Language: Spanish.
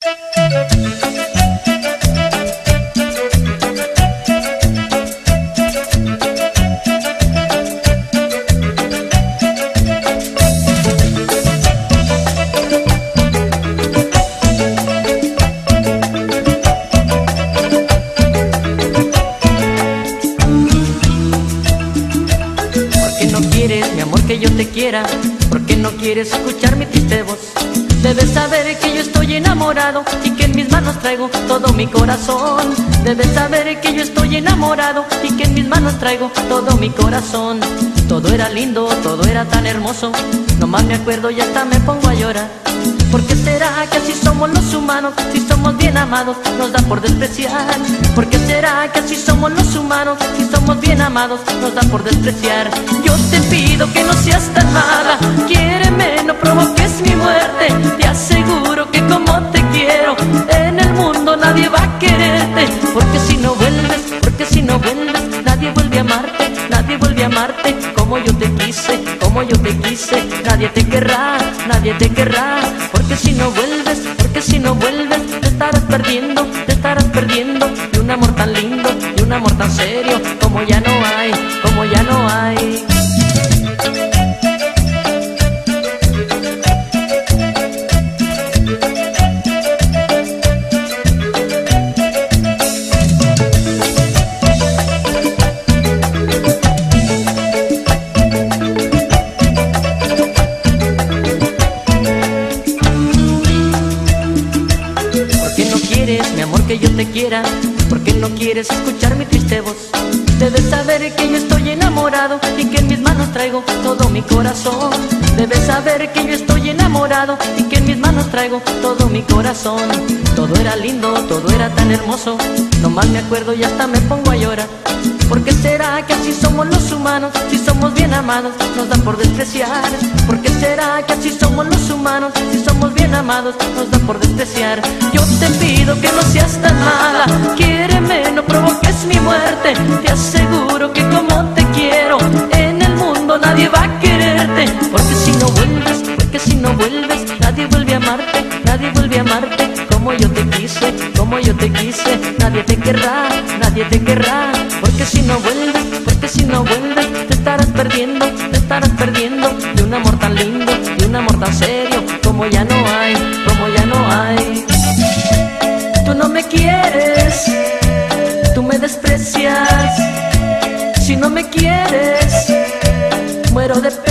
¿Por qué no quieres, mi amor, que yo te quiera? ¿Por qué no quieres escuchar mi triste voz? Debes saber que yo estoy enamorado y que en mis manos traigo todo mi corazón. Debes saber que yo estoy enamorado y que en mis manos traigo todo mi corazón. Todo era lindo, todo era tan hermoso. Nomás me acuerdo y hasta me pongo a llorar. ¿Por qué será que así somos los humanos? Si somos bien amados, nos da por despreciar. ¿Por qué será que así somos los humanos? Si somos bien amados, nos da por despreciar. Yo te pido que no seas tan mala, quiéreme, no provoques nadie a quererte. Porque si no vuelves, porque si no vuelves, nadie vuelve a amarte, nadie vuelve a amarte. Como yo te quise, como yo te quise, nadie te querrá, nadie te querrá. Porque si no vuelves, porque si no vuelves, te estarás perdiendo, te estarás perdiendo. Y un amor tan lindo, y un amor tan serio, como ya no hay, mi amor, que yo te quiera? ¿Por qué no quieres escuchar mi triste voz? Debes saber que yo estoy enamorado y que en mis manos traigo todo mi corazón. Debes saber que yo estoy enamorado y que en mis manos traigo todo mi corazón. Todo era lindo, todo era tan hermoso. Nomás me acuerdo y hasta me pongo a llorar. ¿Por qué será que así somos los humanos? Somos bien amados, nos dan por despreciar. ¿Por qué será que así somos los humanos? Si somos bien amados, nos dan por despreciar. Yo te pido que no seas tan mala, quiéreme, no provoques mi muerte. Te aseguro que como te quiero, en el mundo nadie va a quererte. Porque si no vuelves, porque si no vuelves, nadie vuelve a amarte, nadie vuelve a amarte. Como yo te quise, como yo te quise, nadie te querrá, nadie te querrá. Porque si no vuelves perdiendo, te estarás perdiendo de un amor tan lindo, de un amor tan serio, como ya no hay, como ya no hay. Tú no me quieres, tú me desprecias, si no me quieres, muero de pena.